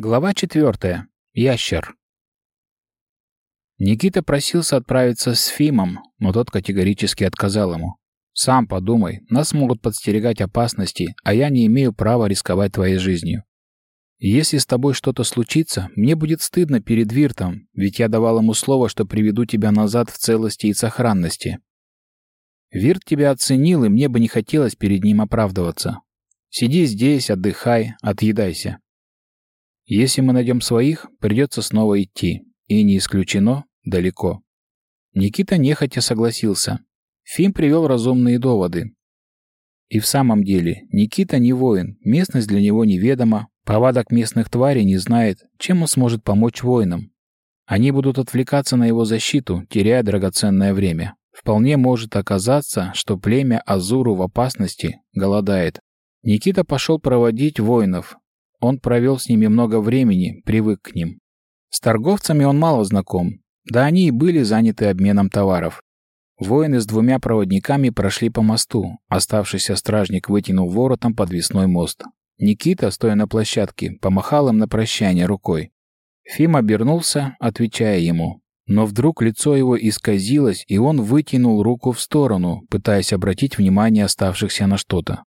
Глава четвертая. Ящер. Никита просился отправиться с Фимом, но тот категорически отказал ему. «Сам подумай, нас могут подстерегать опасности, а я не имею права рисковать твоей жизнью. Если с тобой что-то случится, мне будет стыдно перед Виртом, ведь я давал ему слово, что приведу тебя назад в целости и сохранности. Вирт тебя оценил, и мне бы не хотелось перед ним оправдываться. Сиди здесь, отдыхай, отъедайся. Если мы найдем своих, придется снова идти. И не исключено, далеко. Никита нехотя согласился. Фим привел разумные доводы. И в самом деле, Никита не воин, местность для него неведома, повадок местных тварей не знает, чем он сможет помочь воинам. Они будут отвлекаться на его защиту, теряя драгоценное время. Вполне может оказаться, что племя Азуру в опасности голодает. Никита пошел проводить воинов, он провел с ними много времени, привык к ним. С торговцами он мало знаком, да они и были заняты обменом товаров. Воины с двумя проводниками прошли по мосту. Оставшийся стражник вытянул воротом подвесной мост. Никита, стоя на площадке, помахал им на прощание рукой. Фим обернулся, отвечая ему. Но вдруг лицо его исказилось, и он вытянул руку в сторону, пытаясь обратить внимание оставшихся на что-то.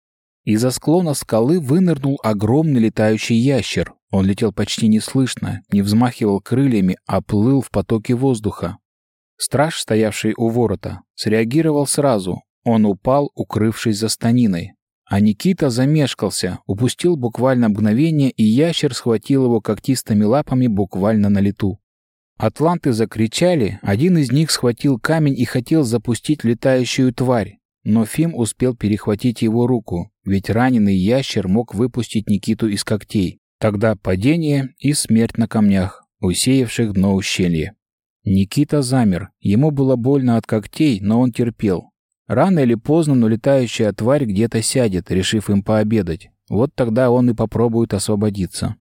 Из-за склона скалы вынырнул огромный летающий ящер. Он летел почти неслышно, не взмахивал крыльями, а плыл в потоке воздуха. Страж, стоявший у ворота, среагировал сразу. Он упал, укрывшись за станиной. А Никита замешкался, упустил буквально мгновение, и ящер схватил его когтистыми лапами буквально на лету. Атланты закричали, один из них схватил камень и хотел запустить летающую тварь. Но Фим успел перехватить его руку, ведь раненый ящер мог выпустить Никиту из когтей. Тогда падение и смерть на камнях, усеявших дно ущелья. Никита замер. Ему было больно от когтей, но он терпел. Рано или поздно, но летающая тварь где-то сядет, решив им пообедать. Вот тогда он и попробует освободиться.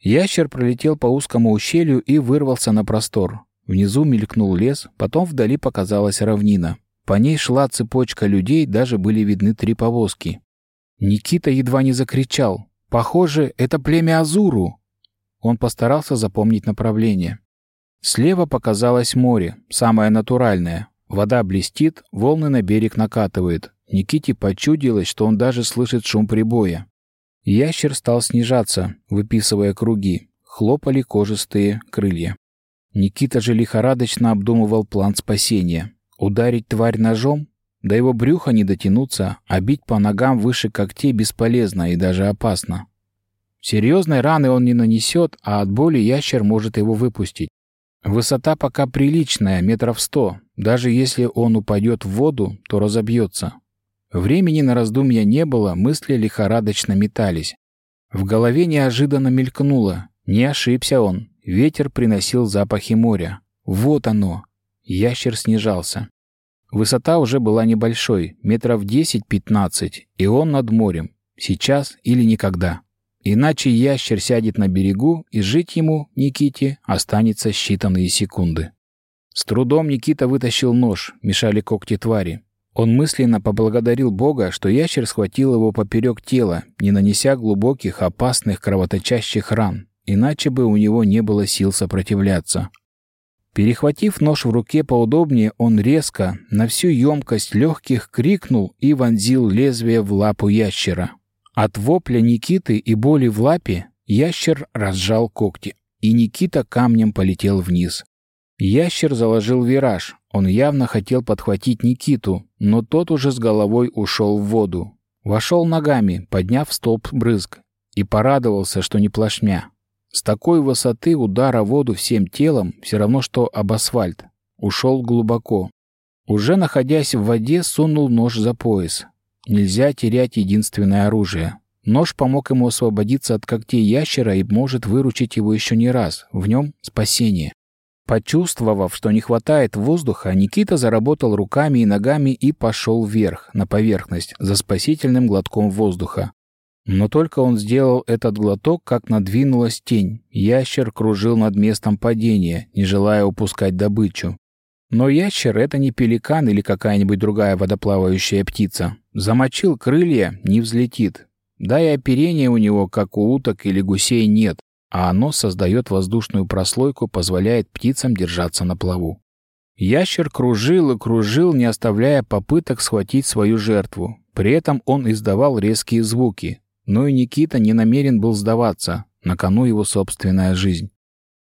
Ящер пролетел по узкому ущелью и вырвался на простор. Внизу мелькнул лес, потом вдали показалась равнина. По ней шла цепочка людей, даже были видны три повозки. Никита едва не закричал. «Похоже, это племя Азуру!» Он постарался запомнить направление. Слева показалось море, самое натуральное. Вода блестит, волны на берег накатывает. Никите почудилось, что он даже слышит шум прибоя. Ящер стал снижаться, выписывая круги. Хлопали кожистые крылья. Никита же лихорадочно обдумывал план спасения. Ударить тварь ножом? До его брюха не дотянуться, а бить по ногам выше когтей бесполезно и даже опасно. Серьезной раны он не нанесет, а от боли ящер может его выпустить. Высота пока приличная, метров сто. Даже если он упадет в воду, то разобьется. Времени на раздумья не было, мысли лихорадочно метались. В голове неожиданно мелькнуло. Не ошибся он. Ветер приносил запахи моря. Вот оно, Ящер снижался. Высота уже была небольшой, метров 10-15, и он над морем. Сейчас или никогда. Иначе ящер сядет на берегу, и жить ему, Никите, останется считанные секунды. С трудом Никита вытащил нож, мешали когти твари. Он мысленно поблагодарил Бога, что ящер схватил его поперек тела, не нанеся глубоких, опасных, кровоточащих ран, иначе бы у него не было сил сопротивляться. Перехватив нож в руке поудобнее, он резко, на всю емкость легких крикнул и вонзил лезвие в лапу ящера. От вопля Никиты и боли в лапе ящер разжал когти, и Никита камнем полетел вниз. Ящер заложил вираж. Он явно хотел подхватить Никиту, но тот уже с головой ушел в воду. Вошел ногами, подняв столб брызг, и порадовался, что не плашмя. С такой высоты удара воду всем телом все равно, что об асфальт. Ушел глубоко. Уже находясь в воде, сунул нож за пояс. Нельзя терять единственное оружие. Нож помог ему освободиться от когтей ящера и может выручить его еще не раз. В нем спасение. Почувствовав, что не хватает воздуха, Никита заработал руками и ногами и пошел вверх, на поверхность, за спасительным глотком воздуха. Но только он сделал этот глоток, как надвинулась тень. Ящер кружил над местом падения, не желая упускать добычу. Но ящер — это не пеликан или какая-нибудь другая водоплавающая птица. Замочил крылья — не взлетит. Да и оперения у него, как у уток или гусей, нет. а оно создает воздушную прослойку, позволяет птицам держаться на плаву. Ящер кружил и кружил, не оставляя попыток схватить свою жертву. При этом он издавал резкие звуки. Но и Никита не намерен был сдаваться, на кону его собственная жизнь.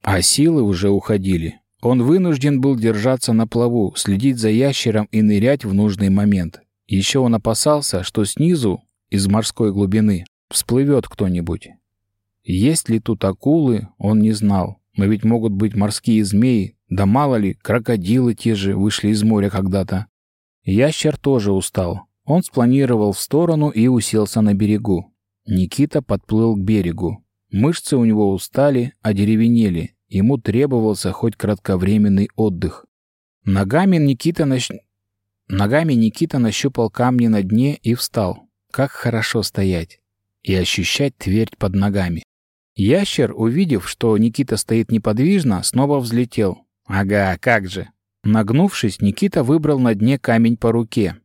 А силы уже уходили. Он вынужден был держаться на плаву, следить за ящером и нырять в нужный момент. Еще он опасался, что снизу, из морской глубины, всплывет кто-нибудь. Есть ли тут акулы, он не знал. Но ведь могут быть морские змеи, да мало ли, крокодилы те же вышли из моря когда-то. Ящер тоже устал. Он спланировал в сторону и уселся на берегу. Никита подплыл к берегу. Мышцы у него устали, одеревенели. Ему требовался хоть кратковременный отдых. Ногами Никита, нащ... Ногами Никита нащупал камни на дне и встал. Как хорошо стоять и ощущать твердь под ногами. Ящер, увидев, что Никита стоит неподвижно, снова взлетел. Ага, как же. Нагнувшись, Никита выбрал на дне камень по руке.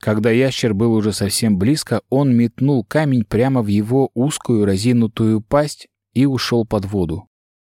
Когда ящер был уже совсем близко, он метнул камень прямо в его узкую разинутую пасть и ушел под воду.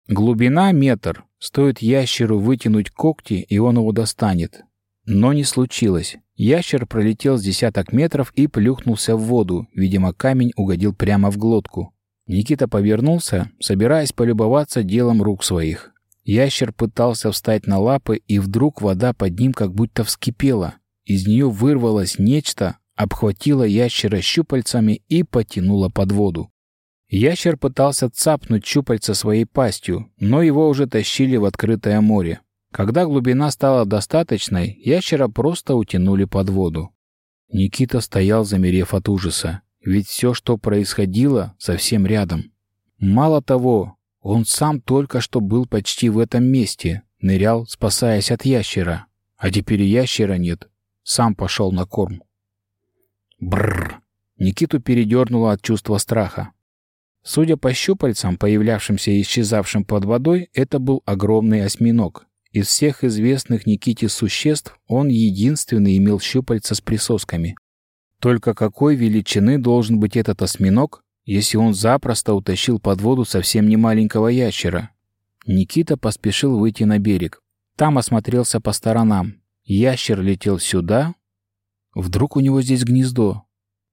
Глубина метр. Стоит ящеру вытянуть когти, и он его достанет. Но не случилось. Ящер пролетел с десяток метров и плюхнулся в воду. Видимо, камень угодил прямо в глотку. Никита повернулся, собираясь полюбоваться делом рук своих. Ящер пытался встать на лапы, и вдруг вода под ним как будто вскипела. Из нее вырвалось нечто, обхватило ящера щупальцами и потянуло под воду. Ящер пытался цапнуть щупальца своей пастью, но его уже тащили в открытое море. Когда глубина стала достаточной, ящера просто утянули под воду. Никита стоял, замерев от ужаса, ведь все, что происходило, совсем рядом. Мало того, он сам только что был почти в этом месте, нырял, спасаясь от ящера. А теперь ящера нет. Сам пошел на корм. Бррр. Никиту передернуло от чувства страха. Судя по щупальцам, появлявшимся и исчезавшим под водой, это был огромный осьминог. Из всех известных Никите существ он единственный имел щупальца с присосками. Только какой величины должен быть этот осьминог, если он запросто утащил под воду совсем не маленького ящера. Никита поспешил выйти на берег. Там осмотрелся по сторонам. Ящер летел сюда. Вдруг у него здесь гнездо.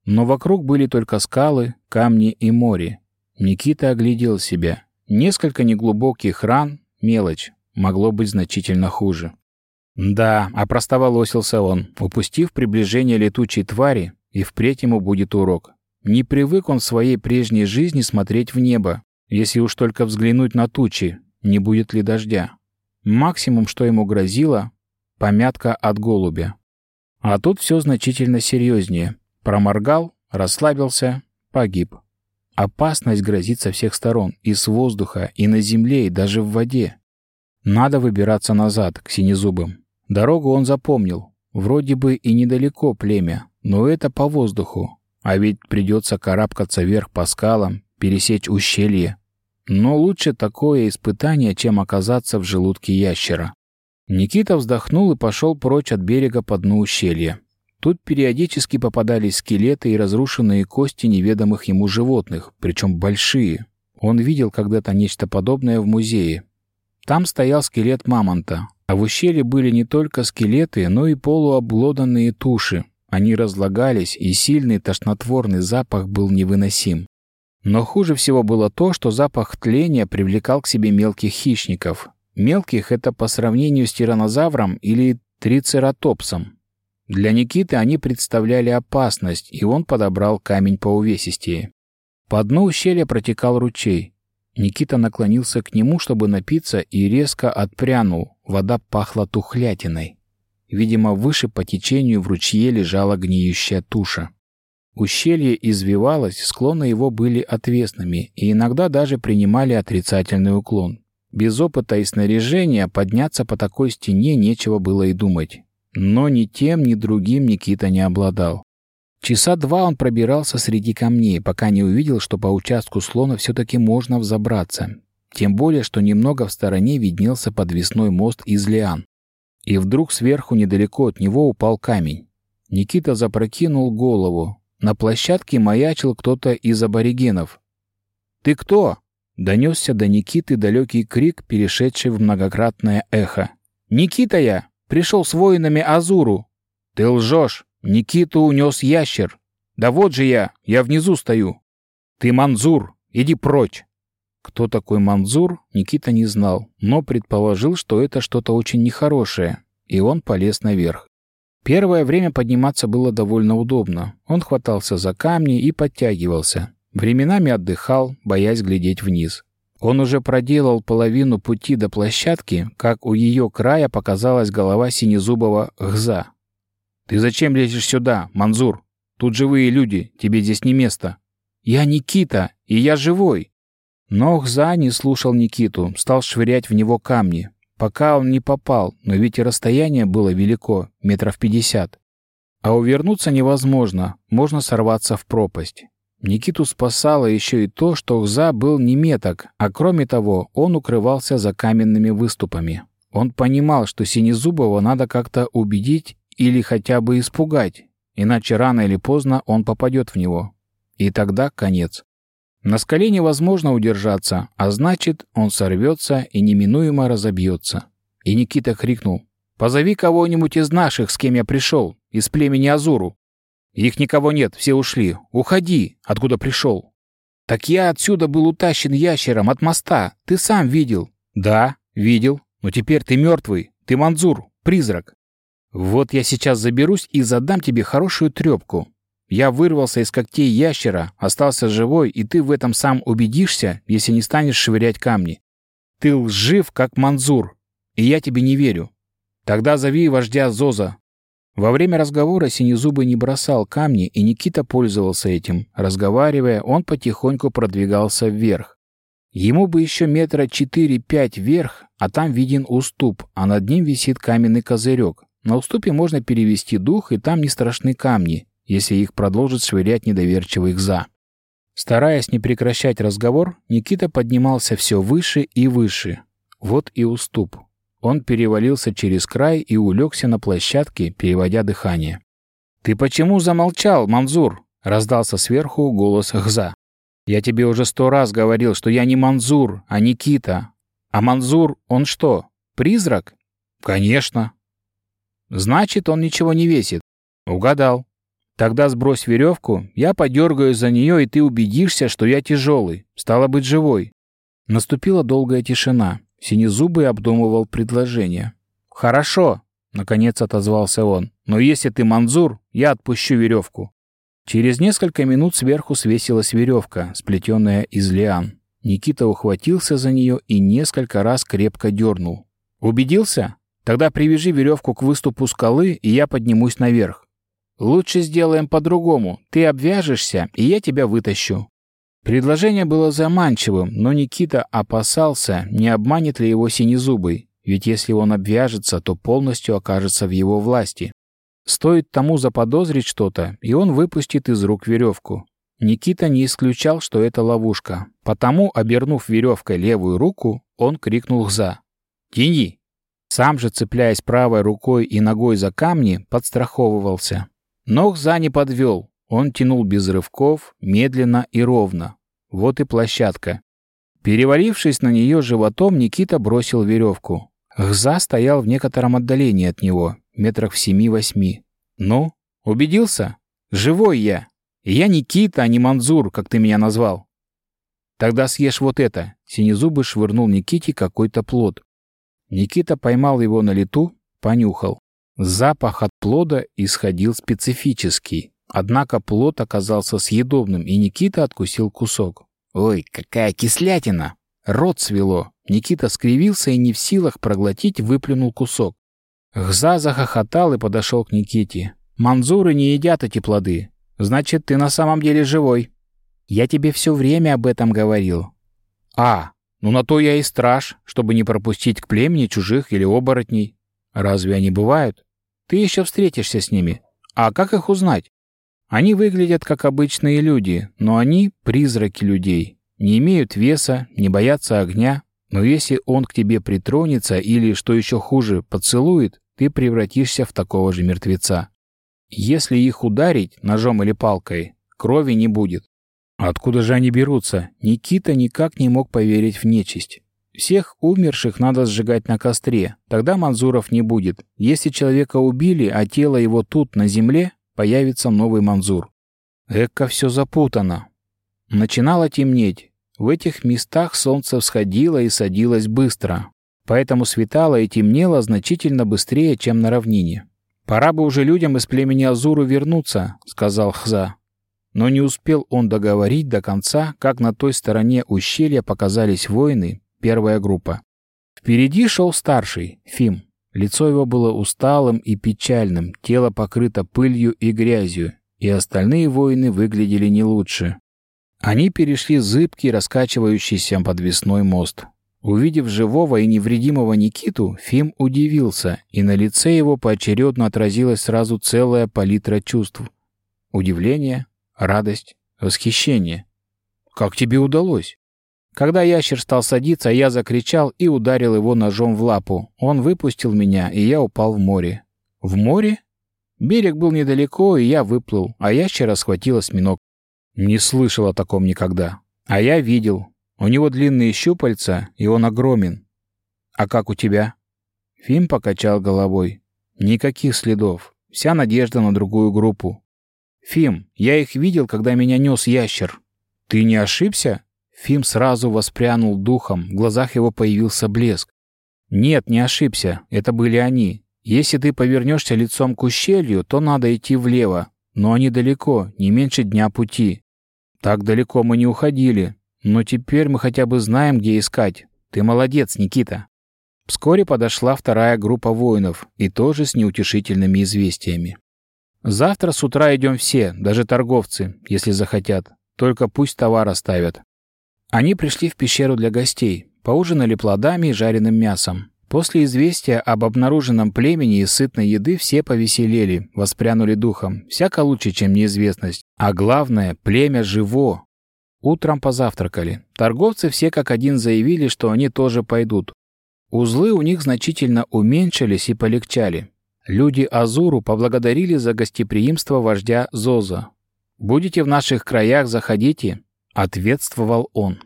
Но вокруг были только скалы, камни и море. Никита оглядел себя. Несколько неглубоких ран, мелочь, могло быть значительно хуже. Да, опростоволосился он, упустив приближение летучей твари, и впредь ему будет урок. Не привык он в своей прежней жизни смотреть в небо, если уж только взглянуть на тучи, не будет ли дождя. Максимум, что ему грозило — помятка от голубя. А тут все значительно серьезнее. Проморгал, расслабился, погиб. Опасность грозит со всех сторон, и с воздуха, и на земле, и даже в воде. Надо выбираться назад, к синезубым. Дорогу он запомнил. Вроде бы и недалеко племя, но это по воздуху, а ведь придется карабкаться вверх по скалам, пересечь ущелье. Но лучше такое испытание, чем оказаться в желудке ящера. Никита вздохнул и пошел прочь от берега по дну ущелья. Тут периодически попадались скелеты и разрушенные кости неведомых ему животных, причем большие. Он видел когда-то нечто подобное в музее. Там стоял скелет мамонта, а в ущелье были не только скелеты, но и полуоблоданные туши, они разлагались, и сильный тошнотворный запах был невыносим. Но хуже всего было то, что запах тления привлекал к себе мелких хищников. Мелких — это по сравнению с тиранозавром или трицератопсом. Для Никиты они представляли опасность, и он подобрал камень по увесистее. По дну ущелья протекал ручей. Никита наклонился к нему, чтобы напиться, и резко отпрянул. Вода пахла тухлятиной. Видимо, выше по течению в ручье лежала гниющая туша. Ущелье извивалось, склоны его были отвесными и иногда даже принимали отрицательный уклон. Без опыта и снаряжения подняться по такой стене нечего было и думать. Но ни тем, ни другим Никита не обладал. Часа два он пробирался среди камней, пока не увидел, что по участку слона все-таки можно взобраться. Тем более, что немного в стороне виднелся подвесной мост из лиан. И вдруг сверху недалеко от него упал камень. Никита запрокинул голову. На площадке маячил кто-то из аборигенов. «Ты кто?» — донесся до Никиты далекий крик, перешедший в многократное эхо. «Никита я! Пришел с воинами Азуру!» «Ты лжешь! Никиту унес ящер! Да вот же я! Я внизу стою!» «Ты Манзур! Иди прочь!» Кто такой Манзур, Никита не знал, но предположил, что это что-то очень нехорошее, и он полез наверх. Первое время подниматься было довольно удобно. Он хватался за камни и подтягивался. Временами отдыхал, боясь глядеть вниз. Он уже проделал половину пути до площадки, как у ее края показалась голова синезубого гза. «Ты зачем лезешь сюда, Манзур? Тут живые люди, тебе здесь не место». «Я Никита, и я живой!» Но Гза не слушал Никиту, стал швырять в него камни. Пока он не попал, но ведь и расстояние было велико, метров пятьдесят. А увернуться невозможно, можно сорваться в пропасть. Никиту спасало еще и то, что Гза был не меток, а кроме того, он укрывался за каменными выступами. Он понимал, что Синезубова надо как-то убедить или хотя бы испугать, иначе рано или поздно он попадет в него. И тогда конец. На скале невозможно удержаться, а значит, он сорвется и неминуемо разобьется. И Никита крикнул. «Позови кого-нибудь из наших, с кем я пришел, из племени Азуру». «Их никого нет, все ушли. Уходи, откуда пришел». «Так я отсюда был утащен ящером от моста. Ты сам видел». «Да, видел. Но теперь ты мертвый. Ты Манзур, призрак. Вот я сейчас заберусь и задам тебе хорошую трепку. Я вырвался из когтей ящера, остался живой, и ты в этом сам убедишься, если не станешь швырять камни. Ты лжив, как Манзур, и я тебе не верю. Тогда зови вождя Зоза». Во время разговора Синезубый не бросал камни, и Никита пользовался этим. Разговаривая, он потихоньку продвигался вверх. Ему бы еще метра четыре-пять вверх, а там виден уступ, а над ним висит каменный козырек. На уступе можно перевести дух, и там не страшны камни, если их продолжит швырять недоверчивый Гза. Стараясь не прекращать разговор, Никита поднимался все выше и выше. Вот и уступ. Он перевалился через край и улегся на площадке, переводя дыхание. «Ты почему замолчал, Манзур?» — раздался сверху голос Гза. «Я тебе уже сто раз говорил, что я не Манзур, а Никита. А Манзур, он что, призрак?» «Конечно». «Значит, он ничего не весит». «Угадал. Тогда сбрось веревку, я подергаю за нее, и ты убедишься, что я тяжелый. Стало быть, живой. Наступила долгая тишина. Синезубый обдумывал предложение. «Хорошо», — наконец отозвался он. «Но если ты Манзур, я отпущу веревку». Через несколько минут сверху свесилась веревка, сплетенная из лиан. Никита ухватился за нее и несколько раз крепко дернул. «Убедился? Тогда привяжи веревку к выступу скалы, и я поднимусь наверх. Лучше сделаем по-другому. Ты обвяжешься, и я тебя вытащу». Предложение было заманчивым, но Никита опасался, не обманет ли его синезубый, ведь если он обвяжется, то полностью окажется в его власти. Стоит тому заподозрить что-то, и он выпустит из рук веревку. Никита не исключал, что это ловушка, потому, обернув веревкой левую руку, он крикнул «Гза!» «Тяни!» Сам же, цепляясь правой рукой и ногой за камни, подстраховывался. Но Хза не подвел. Он тянул без рывков, медленно и ровно. Вот и площадка. Перевалившись на нее животом, Никита бросил веревку. Гза стоял в некотором отдалении от него, метрах в семи-восьми. «Ну, убедился? Живой я. Я Никита, а не Манзур, как ты меня назвал». «Тогда съешь вот это». Синезубый швырнул Никите какой-то плод. Никита поймал его на лету, понюхал. Запах от плода исходил специфический, однако плод оказался съедобным, и Никита откусил кусок. «Ой, какая кислятина!» Рот свело. Никита скривился и не в силах проглотить, выплюнул кусок. Гза захохотал и подошел к Никите. «Манзуры не едят эти плоды. Значит, ты на самом деле живой. Я тебе все время об этом говорил». «А, ну на то я и страж, чтобы не пропустить к племени чужих или оборотней. Разве они бывают?» Ты еще встретишься с ними. А как их узнать? Они выглядят как обычные люди, но они призраки людей. Не имеют веса, не боятся огня. Но если он к тебе притронется или, что еще хуже, поцелует, ты превратишься в такого же мертвеца. Если их ударить ножом или палкой, крови не будет. Откуда же они берутся? Никита никак не мог поверить в нечисть. Всех умерших надо сжигать на костре, тогда Манзуров не будет. Если человека убили, а тело его тут, на земле, появится новый Манзур. Эка все запутано. Начинало темнеть. В этих местах солнце всходило и садилось быстро, поэтому светало и темнело значительно быстрее, чем на равнине. «Пора бы уже людям из племени Азуру вернуться», — сказал Хза. Но не успел он договорить до конца, как на той стороне ущелья показались воины, первая группа. Впереди шел старший, Фим. Лицо его было усталым и печальным, тело покрыто пылью и грязью, и остальные воины выглядели не лучше. Они перешли зыбкий, раскачивающийся подвесной мост. Увидев живого и невредимого Никиту, Фим удивился, и на лице его поочередно отразилась сразу целая палитра чувств. Удивление, радость, восхищение. «Как тебе удалось?» Когда ящер стал садиться, я закричал и ударил его ножом в лапу. Он выпустил меня, и я упал в море. В море? Берег был недалеко, и я выплыл, а ящера схватил осьминог. Не слышал о таком никогда. А я видел. У него длинные щупальца, и он огромен. А как у тебя? Фим покачал головой. Никаких следов. Вся надежда на другую группу. «Фим, я их видел, когда меня нес ящер». «Ты не ошибся?» Фим сразу воспрянул духом, в глазах его появился блеск. «Нет, не ошибся, это были они. Если ты повернешься лицом к ущелью, то надо идти влево, но они далеко, не меньше дня пути. Так далеко мы не уходили, но теперь мы хотя бы знаем, где искать. Ты молодец, Никита». Вскоре подошла вторая группа воинов, и тоже с неутешительными известиями. Завтра с утра идем все, даже торговцы, если захотят. Только пусть товар оставят. Они пришли в пещеру для гостей, поужинали плодами и жареным мясом. После известия об обнаруженном племени и сытной еды все повеселели, воспрянули духом. Всяко лучше, чем неизвестность. А главное, племя живо. Утром позавтракали. Торговцы все как один заявили, что они тоже пойдут. Узлы у них значительно уменьшились и полегчали. Люди Азуру поблагодарили за гостеприимство вождя Зоза. «Будете в наших краях, заходите», — ответствовал он.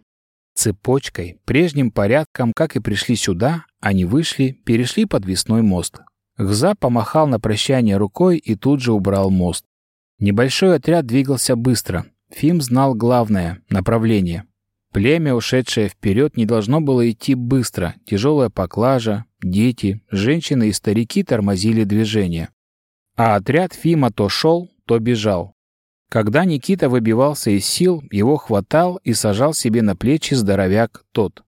Цепочкой, прежним порядком, как и пришли сюда, они вышли, перешли подвесной мост. Гза помахал на прощание рукой и тут же убрал мост. Небольшой отряд двигался быстро. Фим знал главное — направление. Племя, ушедшее вперед, не должно было идти быстро. Тяжелая поклажа, дети, женщины и старики тормозили движение. А отряд Фима то шел, то бежал. Когда Никита выбивался из сил, его хватал и сажал себе на плечи здоровяк тот.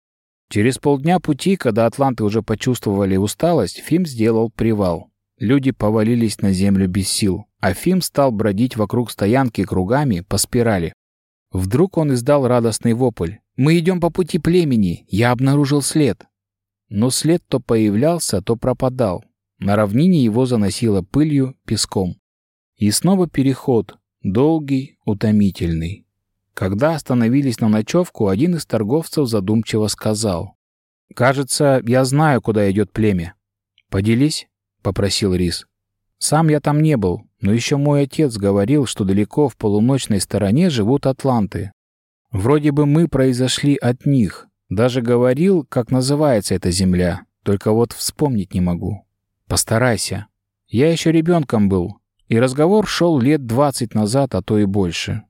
Через полдня пути, когда атланты уже почувствовали усталость, Фим сделал привал. Люди повалились на землю без сил, а Фим стал бродить вокруг стоянки кругами по спирали. Вдруг он издал радостный вопль. «Мы идем по пути племени! Я обнаружил след!» Но след то появлялся, то пропадал. На равнине его заносило пылью, песком. И снова переход, долгий, утомительный. Когда остановились на ночевку, один из торговцев задумчиво сказал. «Кажется, я знаю, куда идет племя». «Поделись?» — попросил Рис. «Сам я там не был, но еще мой отец говорил, что далеко в полуночной стороне живут атланты. Вроде бы мы произошли от них. Даже говорил, как называется эта земля, только вот вспомнить не могу. Постарайся. Я еще ребенком был, и разговор шел лет двадцать назад, а то и больше.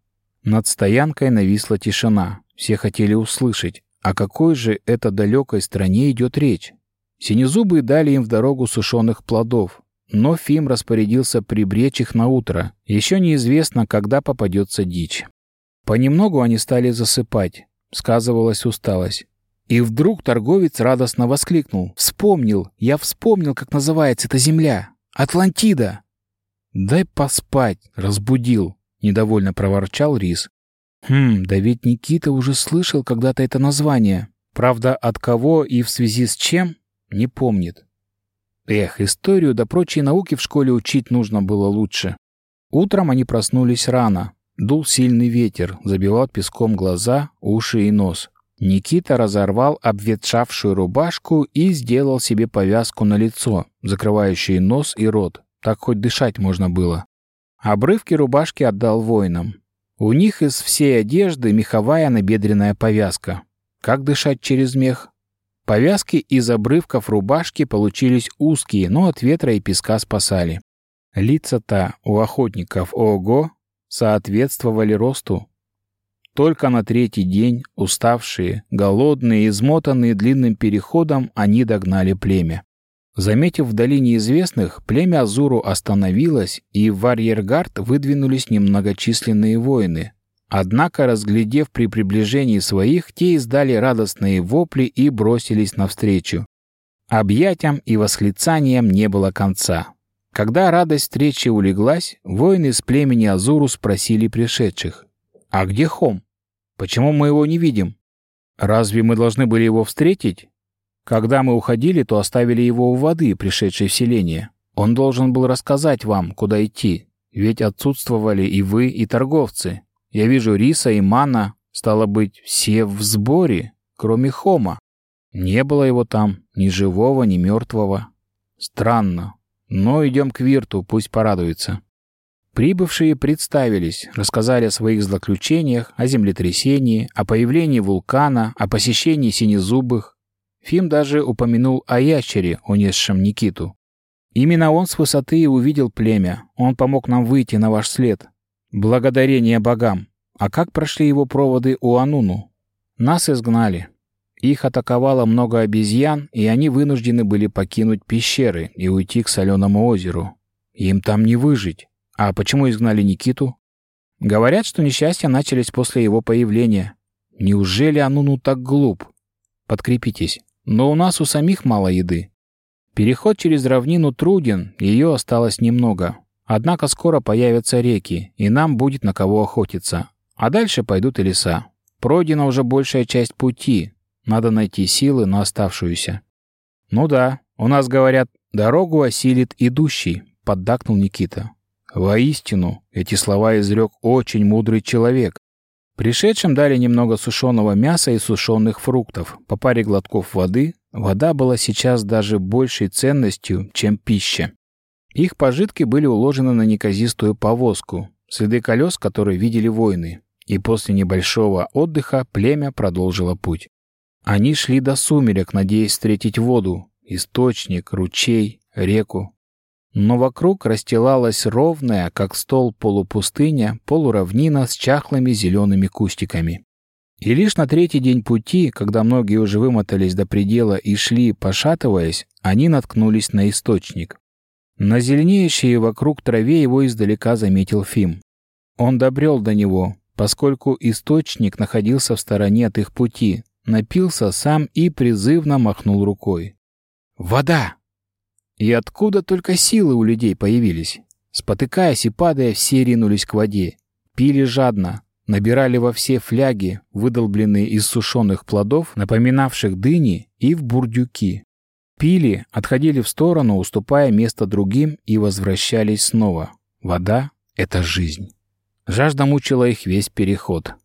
Над стоянкой нависла тишина. Все хотели услышать, о какой же это далекой стране идет речь. Синезубые дали им в дорогу сушеных плодов, но Фим распорядился прибречь их на утро. Еще неизвестно, когда попадется дичь. Понемногу они стали засыпать. Сказывалась усталость. И вдруг торговец радостно воскликнул. «Вспомнил! Я вспомнил, как называется эта земля! Атлантида!» «Дай поспать!» — разбудил. Недовольно проворчал Рис. «Хм, да ведь Никита уже слышал когда-то это название. Правда, от кого и в связи с чем — не помнит. Эх, историю да прочие науки в школе учить нужно было лучше. Утром они проснулись рано. Дул сильный ветер, забивал песком глаза, уши и нос. Никита разорвал обветшавшую рубашку и сделал себе повязку на лицо, закрывающую нос и рот. Так хоть дышать можно было. Обрывки рубашки отдал воинам. У них из всей одежды меховая набедренная повязка. Как дышать через мех? Повязки из обрывков рубашки получились узкие, но от ветра и песка спасали. Лица-то у охотников ого соответствовали росту. Только на третий день, уставшие, голодные, измотанные длинным переходом, они догнали племя. Заметив вдали неизвестных, племя Азуру остановилось, и в арьергард выдвинулись немногочисленные воины, Однако, разглядев при приближении своих, те издали радостные вопли и бросились навстречу. Объятиям и восклицаниям не было конца. Когда радость встречи улеглась, воины из племени Азуру спросили пришедших. «А где Хом? Почему мы его не видим? Разве мы должны были его встретить? Когда мы уходили, то оставили его у воды, пришедшей в селение. Он должен был рассказать вам, куда идти, ведь отсутствовали и вы, и торговцы. Я вижу Риса и Мана, стало быть, все в сборе, кроме Хома. Не было его там, ни живого, ни мертвого. Странно. Но идем к Вирту, пусть порадуется. Прибывшие представились, рассказали о своих злоключениях, о землетрясении, о появлении вулкана, о посещении синезубых. Фим даже упомянул о ящере, унесшем Никиту. Именно он с высоты и увидел племя. Он помог нам выйти на ваш след. Благодарение богам. А как прошли его проводы у Ануну? Нас изгнали. Их атаковало много обезьян, и они вынуждены были покинуть пещеры и уйти к соленому озеру. Им там не выжить. А почему изгнали Никиту? Говорят, что несчастья начались после его появления. Неужели Ануну так глуп? Подкрепитесь. Но у нас у самих мало еды. Переход через равнину труден, ее осталось немного. Однако скоро появятся реки, и нам будет на кого охотиться. А дальше пойдут и леса. Пройдена уже большая часть пути. Надо найти силы на оставшуюся. Ну да, у нас говорят, дорогу осилит идущий, поддакнул Никита. Воистину, эти слова изрек очень мудрый человек. Пришедшим дали немного сушеного мяса и сушеных фруктов, по паре глотков воды. Вода была сейчас даже большей ценностью, чем пища. Их пожитки были уложены на неказистую повозку, следы колес, которые видели воины, и после небольшого отдыха племя продолжило путь. Они шли до сумерек, надеясь встретить воду, источник, ручей, реку. Но вокруг расстилалась ровная, как стол полупустыня, полуравнина с чахлыми зелеными кустиками. И лишь на третий день пути, когда многие уже вымотались до предела и шли, пошатываясь, они наткнулись на источник. На зеленеющей вокруг траве его издалека заметил Фим. Он добрел до него, поскольку источник находился в стороне от их пути, напился сам и призывно махнул рукой. «Вода!» И откуда только силы у людей появились? Спотыкаясь и падая, все ринулись к воде. Пили жадно, набирали во все фляги, выдолбленные из сушеных плодов, напоминавших дыни, и в бурдюки. Пили, отходили в сторону, уступая место другим и возвращались снова. Вода — это жизнь. Жажда мучила их весь переход.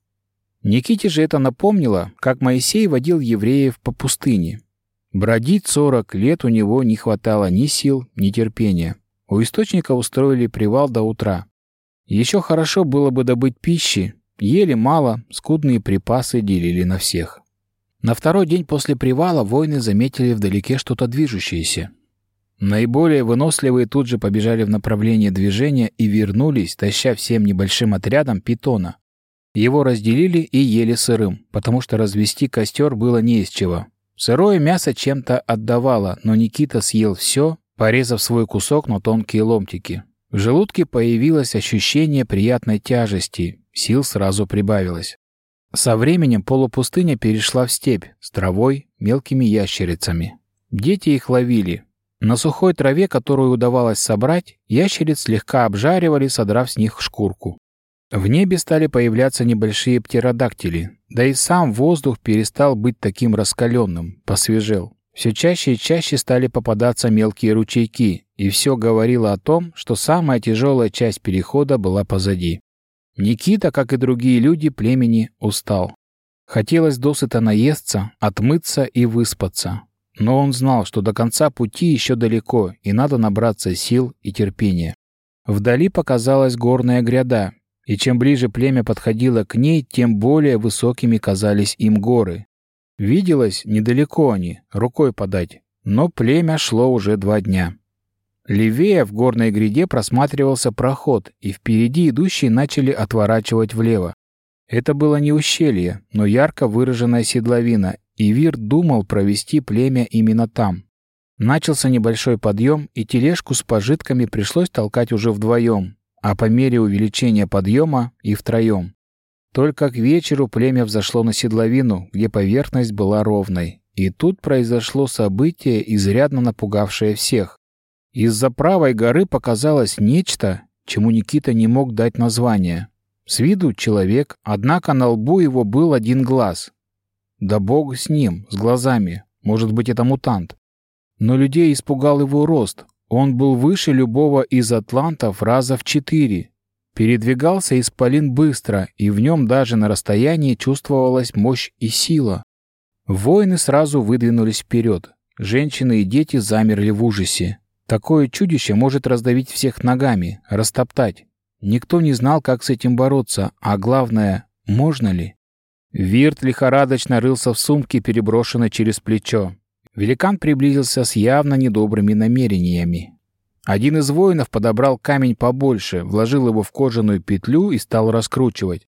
Никите же это напомнило, как Моисей водил евреев по пустыне. Бродить сорок лет у него не хватало ни сил, ни терпения. У источника устроили привал до утра. Еще хорошо было бы добыть пищи. Ели мало, скудные припасы делили на всех. На второй день после привала воины заметили вдалеке что-то движущееся. Наиболее выносливые тут же побежали в направлении движения и вернулись, таща всем небольшим отрядом питона. Его разделили и ели сырым, потому что развести костер было не из чего. Сырое мясо чем-то отдавало, но Никита съел все, порезав свой кусок на тонкие ломтики. В желудке появилось ощущение приятной тяжести, сил сразу прибавилось. Со временем полупустыня перешла в степь с травой, мелкими ящерицами. Дети их ловили. На сухой траве, которую удавалось собрать, ящериц слегка обжаривали, содрав с них шкурку. В небе стали появляться небольшие птеродактили, да и сам воздух перестал быть таким раскаленным, посвежел. Все чаще и чаще стали попадаться мелкие ручейки, и все говорило о том, что самая тяжелая часть перехода была позади. Никита, как и другие люди племени, устал. Хотелось досыта наесться, отмыться и выспаться. Но он знал, что до конца пути еще далеко, и надо набраться сил и терпения. Вдали показалась горная гряда, И чем ближе племя подходило к ней, тем более высокими казались им горы. Виделось, недалеко они, рукой подать, но племя шло уже два дня. Левее в горной гряде просматривался проход, и впереди идущие начали отворачивать влево. Это было не ущелье, но ярко выраженная седловина, и Вир думал провести племя именно там. Начался небольшой подъем, и тележку с пожитками пришлось толкать уже вдвоем, а по мере увеличения подъема и втроем. Только к вечеру племя взошло на седловину, где поверхность была ровной. И тут произошло событие, изрядно напугавшее всех. Из-за правой горы показалось нечто, чему Никита не мог дать название. С виду человек, однако на лбу его был один глаз. Да бог с ним, с глазами. Может быть, это мутант. Но людей испугал его рост. Он был выше любого из атлантов раза в четыре. Передвигался исполин быстро, и в нем даже на расстоянии чувствовалась мощь и сила. Воины сразу выдвинулись вперед. Женщины и дети замерли в ужасе. Такое чудище может раздавить всех ногами, растоптать. Никто не знал, как с этим бороться, а главное, можно ли? Вирт лихорадочно рылся в сумке, переброшенной через плечо. Великан приблизился с явно недобрыми намерениями. Один из воинов подобрал камень побольше, вложил его в кожаную петлю и стал раскручивать.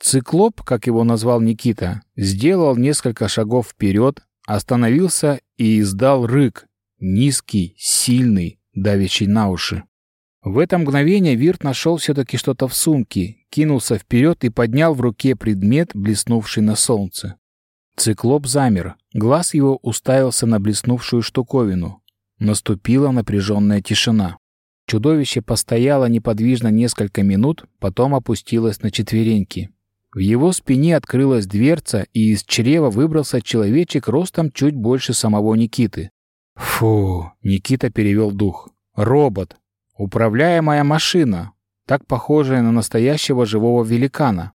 Циклоп, как его назвал Никита, сделал несколько шагов вперед, остановился и издал рык, низкий, сильный, давящий на уши. В это мгновение Вирт нашел все-таки что-то в сумке, кинулся вперед и поднял в руке предмет, блеснувший на солнце. Циклоп замер. Глаз его уставился на блеснувшую штуковину. Наступила напряженная тишина. Чудовище постояло неподвижно несколько минут, потом опустилось на четвереньки. В его спине открылась дверца, и из чрева выбрался человечек ростом чуть больше самого Никиты. Фу, Никита перевел дух. Робот. Управляемая машина. Так похожая на настоящего живого великана.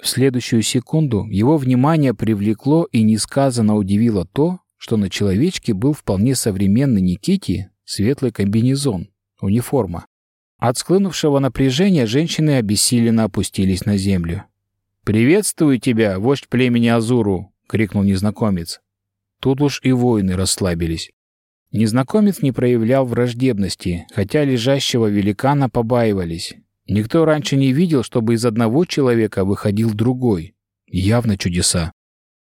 В следующую секунду его внимание привлекло и несказанно удивило то, что на человечке был вполне современный Никите светлый комбинезон, униформа. От склынувшего напряжения женщины обессиленно опустились на землю. «Приветствую тебя, вождь племени Азуру!» — крикнул незнакомец. Тут уж и воины расслабились. Незнакомец не проявлял враждебности, хотя лежащего великана побаивались. Никто раньше не видел, чтобы из одного человека выходил другой. Явно чудеса.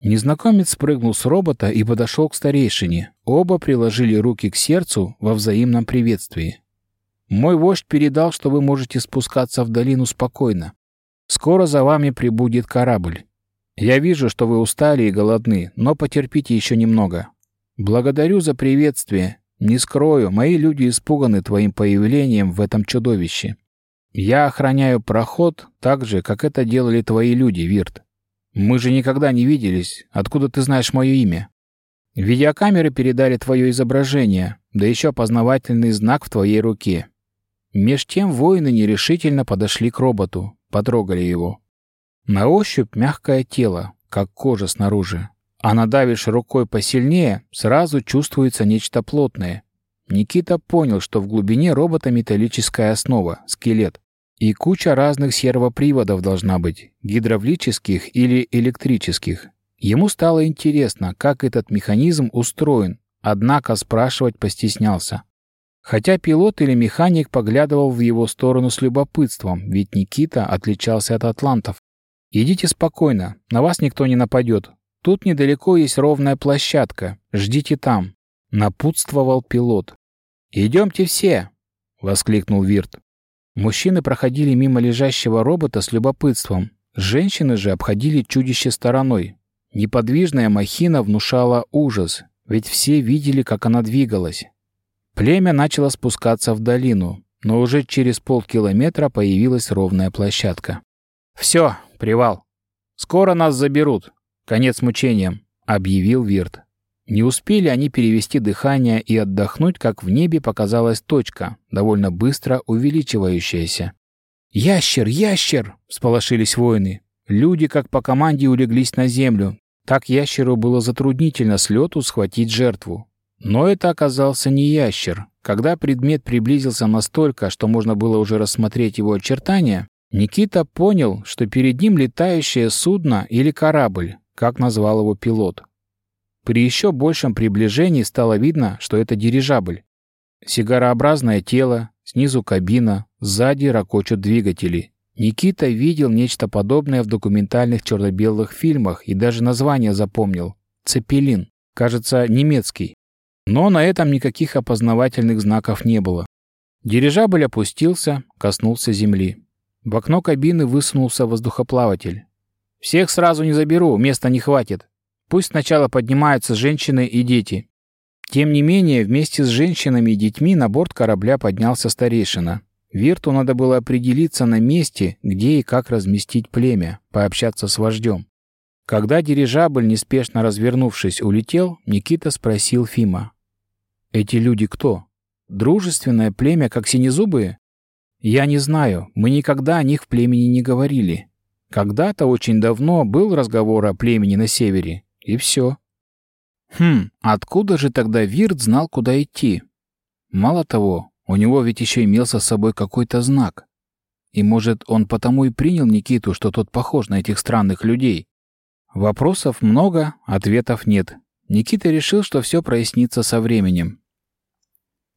Незнакомец спрыгнул с робота и подошел к старейшине. Оба приложили руки к сердцу во взаимном приветствии. «Мой вождь передал, что вы можете спускаться в долину спокойно. Скоро за вами прибудет корабль. Я вижу, что вы устали и голодны, но потерпите еще немного. Благодарю за приветствие. Не скрою, мои люди испуганы твоим появлением в этом чудовище. Я охраняю проход так же, как это делали твои люди, Вирт. Мы же никогда не виделись. Откуда ты знаешь мое имя? Видеокамеры передали твое изображение, да еще опознавательный знак в твоей руке. Меж тем воины нерешительно подошли к роботу, потрогали его. На ощупь мягкое тело, как кожа снаружи. А надавишь рукой посильнее, сразу чувствуется нечто плотное. Никита понял, что в глубине робота металлическая основа, скелет. И куча разных сервоприводов должна быть, гидравлических или электрических. Ему стало интересно, как этот механизм устроен, однако спрашивать постеснялся. Хотя пилот или механик поглядывал в его сторону с любопытством, ведь Никита отличался от атлантов. «Идите спокойно, на вас никто не нападет. Тут недалеко есть ровная площадка, ждите там», — напутствовал пилот. «Идемте все!» — воскликнул Вирт. Мужчины проходили мимо лежащего робота с любопытством. Женщины же обходили чудище стороной. Неподвижная махина внушала ужас, ведь все видели, как она двигалась. Племя начало спускаться в долину, но уже через полкилометра появилась ровная площадка. «Все, привал. Скоро нас заберут. Конец мучениям», — объявил Вирт. Не успели они перевести дыхание и отдохнуть, как в небе показалась точка, довольно быстро увеличивающаяся. «Ящер! Ящер!» — всполошились воины. Люди, как по команде, улеглись на землю. Так ящеру было затруднительно с лету схватить жертву. Но это оказался не ящер. Когда предмет приблизился настолько, что можно было уже рассмотреть его очертания, Никита понял, что перед ним летающее судно или корабль, как назвал его пилот. При еще большем приближении стало видно, что это дирижабль. Сигарообразное тело, снизу кабина, сзади ракочут двигатели. Никита видел нечто подобное в документальных черно-белых фильмах и даже название запомнил. «Цепелин». Кажется, немецкий. Но на этом никаких опознавательных знаков не было. Дирижабль опустился, коснулся земли. В окно кабины высунулся воздухоплаватель. «Всех сразу не заберу, места не хватит. Пусть сначала поднимаются женщины и дети». Тем не менее, вместе с женщинами и детьми на борт корабля поднялся старейшина. Вирту надо было определиться на месте, где и как разместить племя, пообщаться с вождем. Когда дирижабль, неспешно развернувшись, улетел, Никита спросил Фима. «Эти люди кто? Дружественное племя, как синезубые?» Я не знаю, мы никогда о них в племени не говорили. Когда-то очень давно был разговор о племени на севере, и все. Хм, откуда же тогда Вирт знал, куда идти? Мало того, у него ведь еще имелся с собой какой-то знак. И может, он потому и принял Никиту, что тот похож на этих странных людей. Вопросов много, ответов нет. Никита решил, что все прояснится со временем.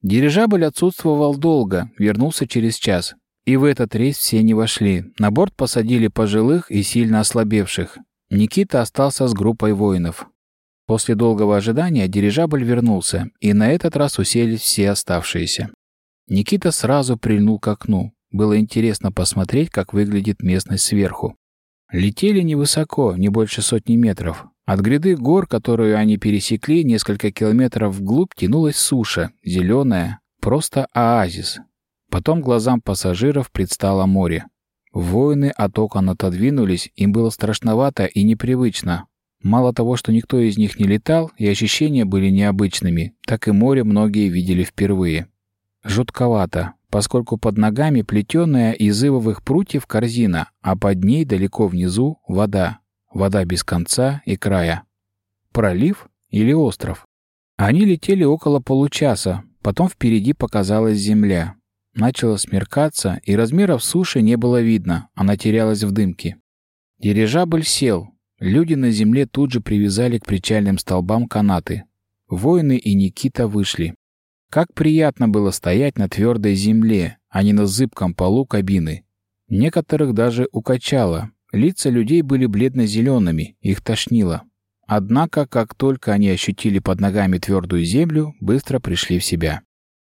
Дирижабль отсутствовал долго, вернулся через час. И в этот рейс все не вошли. На борт посадили пожилых и сильно ослабевших. Никита остался с группой воинов. После долгого ожидания дирижабль вернулся, и на этот раз уселись все оставшиеся. Никита сразу прильнул к окну. Было интересно посмотреть, как выглядит местность сверху. Летели невысоко, не больше сотни метров. От гряды гор, которую они пересекли, несколько километров вглубь тянулась суша, зеленая, просто оазис. Потом глазам пассажиров предстало море. Воины от окон отодвинулись, им было страшновато и непривычно. Мало того, что никто из них не летал, и ощущения были необычными, так и море многие видели впервые. Жутковато, поскольку под ногами плетеная из ивовых прутьев корзина, а под ней далеко внизу вода, вода без конца и края. Пролив или остров? Они летели около получаса, потом впереди показалась земля. Начало смеркаться, и размеров суши не было видно, она терялась в дымке. Дирижабль сел. Люди на земле тут же привязали к причальным столбам канаты. Воины и Никита вышли. Как приятно было стоять на твердой земле, а не на зыбком полу кабины. Некоторых даже укачало, Лица людей были бледно-зелеными, их тошнило. Однако, как только они ощутили под ногами твердую землю, быстро пришли в себя.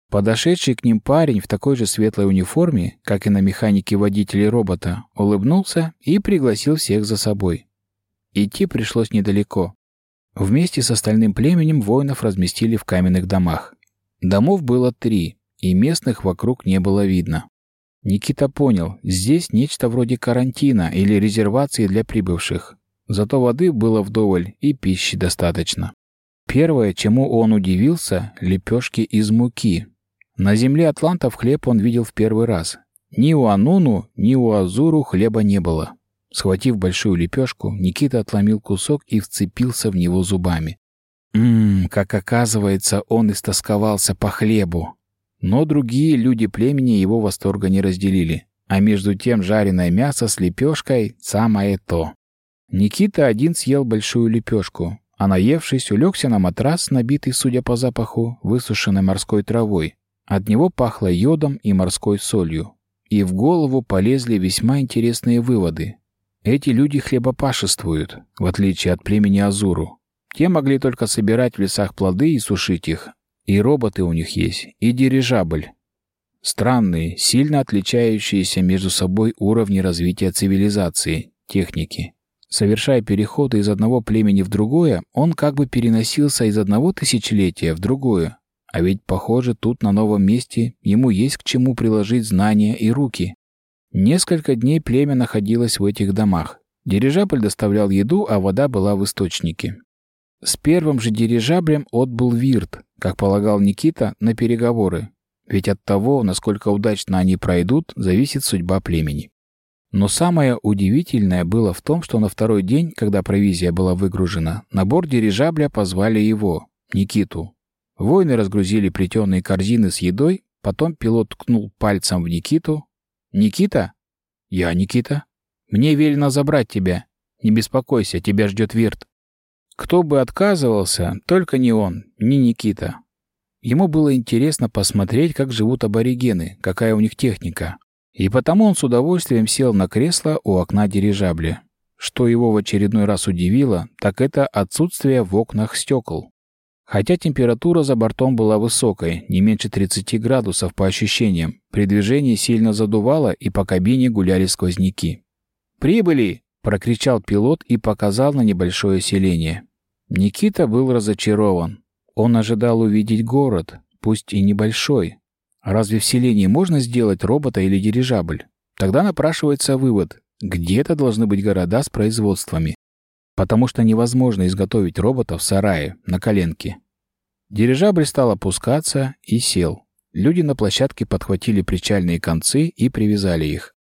Подошедший к ним парень в такой же светлой униформе, как и на механике водителя робота, улыбнулся и пригласил всех за собой. Идти пришлось недалеко. Вместе с остальным племенем воинов разместили в каменных домах. Домов было три, и местных вокруг не было видно. Никита понял, здесь нечто вроде карантина или резервации для прибывших. Зато воды было вдоволь и пищи достаточно. Первое, чему он удивился – лепешки из муки. На земле атлантов хлеб он видел в первый раз. Ни у Ануну, ни у Азуру хлеба не было. Схватив большую лепешку, Никита отломил кусок и вцепился в него зубами. Ммм, как оказывается, он истосковался по хлебу. Но другие люди племени его восторга не разделили. А между тем жареное мясо с лепешкой – самое то. Никита один съел большую лепешку, а наевшись, улегся на матрас, набитый, судя по запаху, высушенной морской травой. От него пахло йодом и морской солью. И в голову полезли весьма интересные выводы. Эти люди хлебопашествуют, в отличие от племени Азуру. Те могли только собирать в лесах плоды и сушить их, и роботы у них есть, и дирижабль. Странные, сильно отличающиеся между собой уровни развития цивилизации, техники. Совершая переходы из одного племени в другое, он как бы переносился из одного тысячелетия в другое. А ведь, похоже, тут на новом месте ему есть к чему приложить знания и руки. Несколько дней племя находилось в этих домах. Дирижабль доставлял еду, а вода была в источнике. С первым же дирижаблем отбыл Вирт, как полагал Никита, на переговоры. Ведь от того, насколько удачно они пройдут, зависит судьба племени. Но самое удивительное было в том, что на второй день, когда провизия была выгружена, на борт дирижабля позвали его, Никиту. Воины разгрузили плетеные корзины с едой, потом пилот ткнул пальцем в Никиту. «Никита?» «Я Никита. Мне велено забрать тебя. Не беспокойся, тебя ждет Вирт». Кто бы отказывался, только не он, не Никита. Ему было интересно посмотреть, как живут аборигены, какая у них техника. И потому он с удовольствием сел на кресло у окна дирижабля. Что его в очередной раз удивило, так это отсутствие в окнах стекол. Хотя температура за бортом была высокой, не меньше 30 градусов по ощущениям, при движении сильно задувало и по кабине гуляли сквозняки. «Прибыли!» – прокричал пилот и показал на небольшое селение. Никита был разочарован. Он ожидал увидеть город, пусть и небольшой, Разве в селении можно сделать робота или дирижабль? Тогда напрашивается вывод. Где-то должны быть города с производствами. Потому что невозможно изготовить робота в сарае, на коленке. Дирижабль стал опускаться и сел. Люди на площадке подхватили причальные концы и привязали их.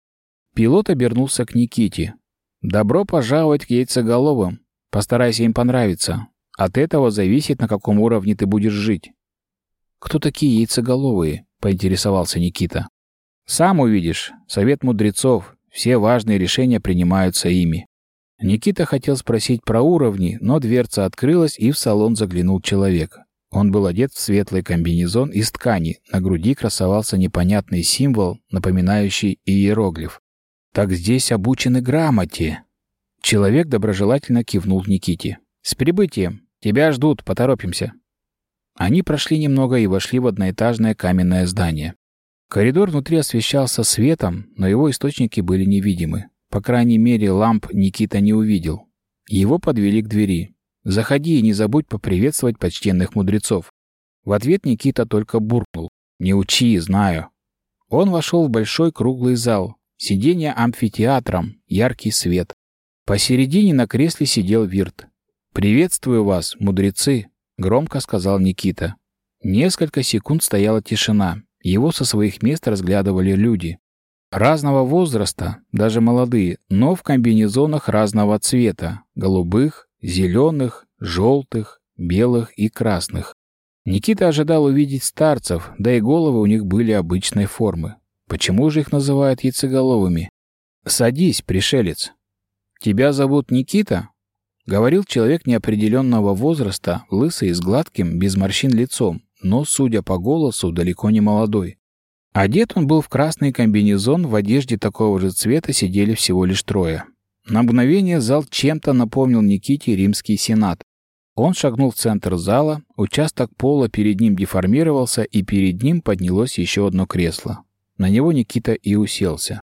Пилот обернулся к Никите. «Добро пожаловать к яйцеголовым. Постарайся им понравиться. От этого зависит, на каком уровне ты будешь жить». «Кто такие яйцеголовые?» — поинтересовался Никита. «Сам увидишь. Совет мудрецов. Все важные решения принимаются ими». Никита хотел спросить про уровни, но дверца открылась, и в салон заглянул человек. Он был одет в светлый комбинезон из ткани, на груди красовался непонятный символ, напоминающий иероглиф. «Так здесь обучены грамоте!» Человек доброжелательно кивнул Никите. «С прибытием! Тебя ждут, поторопимся!» Они прошли немного и вошли в одноэтажное каменное здание. Коридор внутри освещался светом, но его источники были невидимы. По крайней мере, ламп Никита не увидел. Его подвели к двери. «Заходи и не забудь поприветствовать почтенных мудрецов». В ответ Никита только буркнул. «Не учи, знаю». Он вошел в большой круглый зал. Сиденье амфитеатром, яркий свет. Посередине на кресле сидел Вирт. «Приветствую вас, мудрецы!» — громко сказал Никита. Несколько секунд стояла тишина. Его со своих мест разглядывали люди. Разного возраста, даже молодые, но в комбинезонах разного цвета. Голубых, зеленых, желтых, белых и красных. Никита ожидал увидеть старцев, да и головы у них были обычной формы. Почему же их называют яйцеголовыми? «Садись, пришелец». «Тебя зовут Никита?» Говорил человек неопределенного возраста, лысый, с гладким, без морщин лицом, но, судя по голосу, далеко не молодой. Одет он был в красный комбинезон, в одежде такого же цвета сидели всего лишь трое. На мгновение зал чем-то напомнил Никите Римский Сенат. Он шагнул в центр зала, участок пола перед ним деформировался, и перед ним поднялось еще одно кресло. На него Никита и уселся.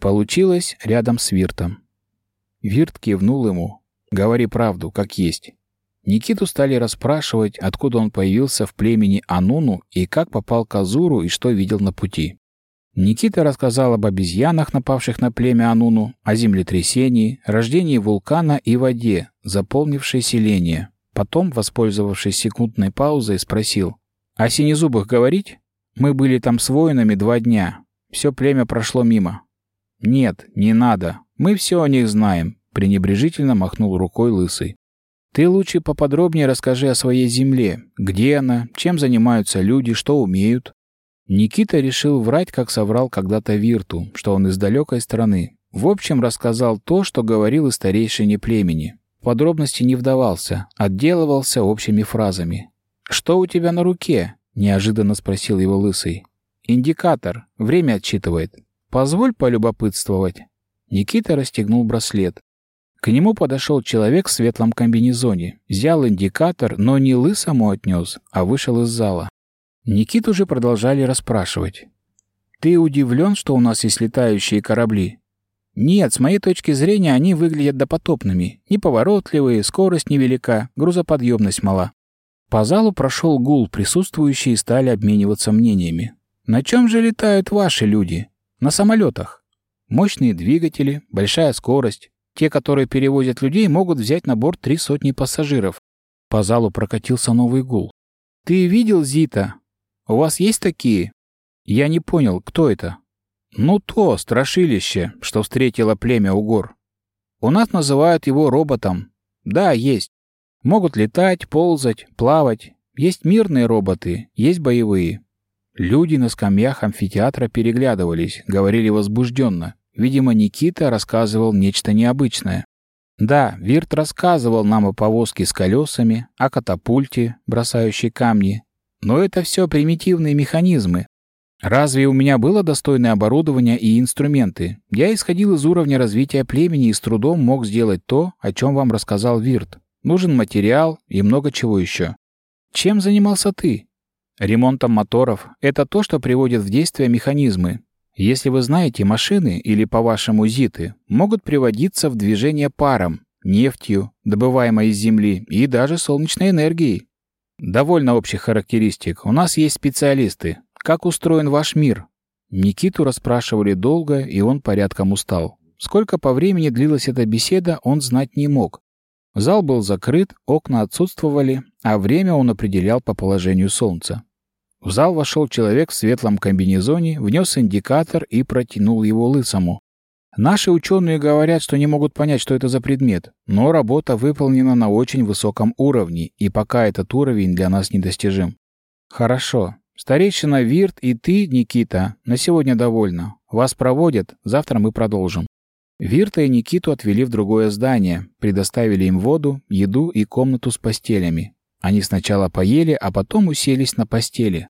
Получилось рядом с Виртом. Вирт кивнул ему, Говори правду, как есть. Никиту стали расспрашивать, откуда он появился в племени Ануну и как попал к Азуру и что видел на пути. Никита рассказал об обезьянах, напавших на племя Ануну, о землетрясении, рождении вулкана и воде, заполнившей селение. Потом, воспользовавшись секундной паузой, спросил, «О синезубых говорить? Мы были там с воинами два дня. Все племя прошло мимо». «Нет, не надо. Мы все о них знаем пренебрежительно махнул рукой лысый. Ты лучше поподробнее расскажи о своей земле. Где она, чем занимаются люди, что умеют. Никита решил врать, как соврал когда-то Вирту, что он из далекой страны. В общем, рассказал то, что говорил и старейшине племени. Подробности не вдавался, отделывался общими фразами. «Что у тебя на руке?» – неожиданно спросил его лысый. «Индикатор. Время отчитывает. Позволь полюбопытствовать». Никита расстегнул браслет. К нему подошел человек в светлом комбинезоне, взял индикатор, но не лысому отнес, а вышел из зала. Никит уже продолжали расспрашивать. «Ты удивлен, что у нас есть летающие корабли?» «Нет, с моей точки зрения они выглядят допотопными. Неповоротливые, скорость невелика, грузоподъемность мала». По залу прошел гул, присутствующие стали обмениваться мнениями. «На чем же летают ваши люди?» «На самолетах. Мощные двигатели, большая скорость, те, которые перевозят людей, могут взять на борт три сотни пассажиров. По залу прокатился новый гул. «Ты видел Зита? У вас есть такие?» Я не понял, кто это. «Ну то, страшилище, что встретило племя у гор. У нас называют его роботом. Да, есть. Могут летать, ползать, плавать. Есть мирные роботы, есть боевые. Люди на скамьях амфитеатра переглядывались, говорили возбужденно. Видимо, Никита рассказывал нечто необычное. Да, Вирт рассказывал нам о повозке с колесами, о катапульте, бросающей камни. Но это все примитивные механизмы. Разве у меня было достойное оборудование и инструменты? Я исходил из уровня развития племени и с трудом мог сделать то, о чем вам рассказал Вирт. Нужен материал и много чего еще. Чем занимался ты? Ремонтом моторов — это то, что приводит в действие механизмы. Если вы знаете, машины, или по-вашему ЗИТы, могут приводиться в движение паром, нефтью, добываемой из земли, и даже солнечной энергией. Довольно общих характеристик. У нас есть специалисты. Как устроен ваш мир? Никиту расспрашивали долго, и он порядком устал. Сколько по времени длилась эта беседа, он знать не мог. Зал был закрыт, окна отсутствовали, а время он определял по положению солнца. В зал вошел человек в светлом комбинезоне, внес индикатор и протянул его лысому. Наши ученые говорят, что не могут понять, что это за предмет, но работа выполнена на очень высоком уровне, и пока этот уровень для нас недостижим. Хорошо. Старейшина Вирт и ты, Никита, на сегодня довольно. Вас проводят, завтра мы продолжим. Вирта и Никиту отвели в другое здание, предоставили им воду, еду и комнату с постелями. Они сначала поели, а потом уселись на постели.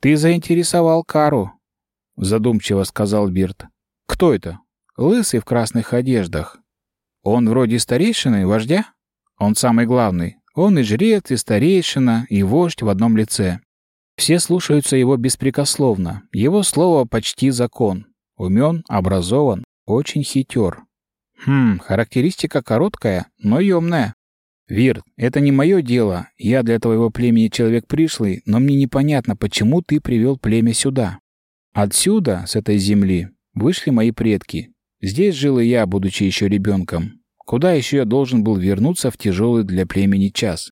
«Ты заинтересовал Кару», — задумчиво сказал Бирт. «Кто это?» «Лысый в красных одеждах. Он вроде старейшины, вождя?» «Он самый главный. Он и жрец, и старейшина, и вождь в одном лице. Все слушаются его беспрекословно. Его слово почти закон. Умен, образован, очень хитер. Хм, характеристика короткая, но емная. «Вир, это не мое дело. Я для твоего племени человек пришлый, но мне непонятно, почему ты привел племя сюда. Отсюда, с этой земли, вышли мои предки. Здесь жил и я, будучи еще ребенком. Куда еще я должен был вернуться в тяжелый для племени час?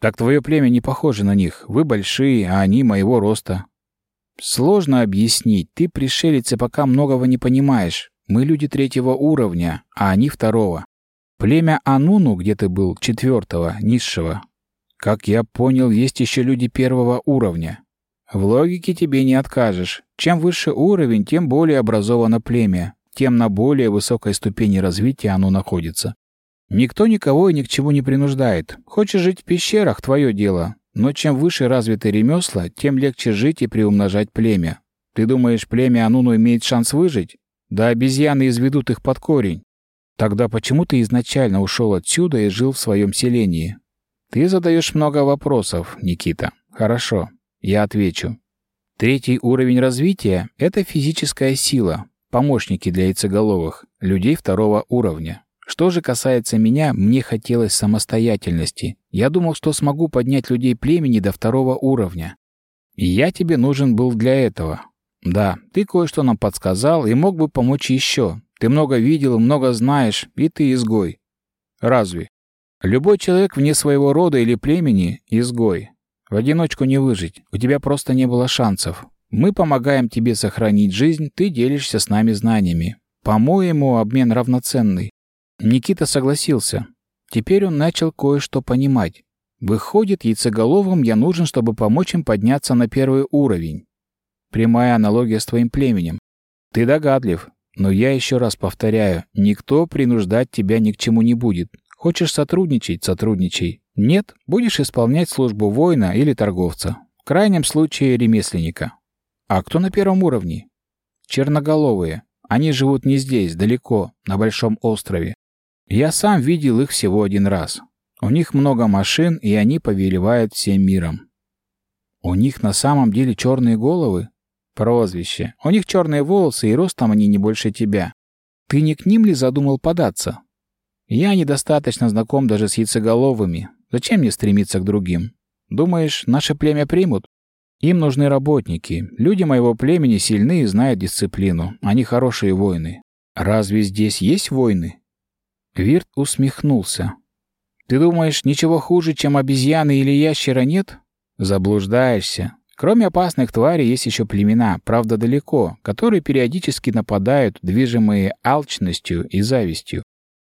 Так твое племя не похоже на них. Вы большие, а они моего роста. Сложно объяснить. Ты пришелец и пока многого не понимаешь. Мы люди третьего уровня, а они второго. Племя Ануну, где ты был, четвертого, низшего. Как я понял, есть еще люди первого уровня. В логике тебе не откажешь. Чем выше уровень, тем более образовано племя, тем на более высокой ступени развития оно находится. Никто никого и ни к чему не принуждает. Хочешь жить в пещерах – твое дело. Но чем выше развиты ремесла, тем легче жить и приумножать племя. Ты думаешь, племя Ануну имеет шанс выжить? Да обезьяны изведут их под корень. Тогда почему ты изначально ушел отсюда и жил в своем селении? Ты задаешь много вопросов, Никита. Хорошо, я отвечу. Третий уровень развития — это физическая сила, помощники для яйцеголовых, людей второго уровня. Что же касается меня, мне хотелось самостоятельности. Я думал, что смогу поднять людей племени до второго уровня. И я тебе нужен был для этого. Да, ты кое-что нам подсказал и мог бы помочь еще, ты много видел, много знаешь, и ты изгой. Разве? Любой человек вне своего рода или племени — изгой. В одиночку не выжить, у тебя просто не было шансов. Мы помогаем тебе сохранить жизнь, ты делишься с нами знаниями. По-моему, обмен равноценный. Никита согласился. Теперь он начал кое-что понимать. Выходит, яйцеголовым я нужен, чтобы помочь им подняться на первый уровень. Прямая аналогия с твоим племенем. Ты догадлив, но я еще раз повторяю, никто принуждать тебя ни к чему не будет. Хочешь сотрудничать – сотрудничай. Нет – будешь исполнять службу воина или торговца. В крайнем случае – ремесленника. А кто на первом уровне? Черноголовые. Они живут не здесь, далеко, на большом острове. Я сам видел их всего один раз. У них много машин, и они повелевают всем миром. У них на самом деле черные головы? Прозвище. У них черные волосы, и ростом они не больше тебя. Ты не к ним ли задумал податься? Я недостаточно знаком даже с яйцеголовыми. Зачем мне стремиться к другим? Думаешь, наше племя примут? Им нужны работники. Люди моего племени сильны и знают дисциплину. Они хорошие воины. Разве здесь есть войны? Вирт усмехнулся. Ты думаешь, ничего хуже, чем обезьяны или ящера нет? Заблуждаешься. Кроме опасных тварей есть еще племена, правда далеко, которые периодически нападают, движимые алчностью и завистью.